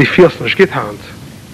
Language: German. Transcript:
die fühlst nicht getarnt.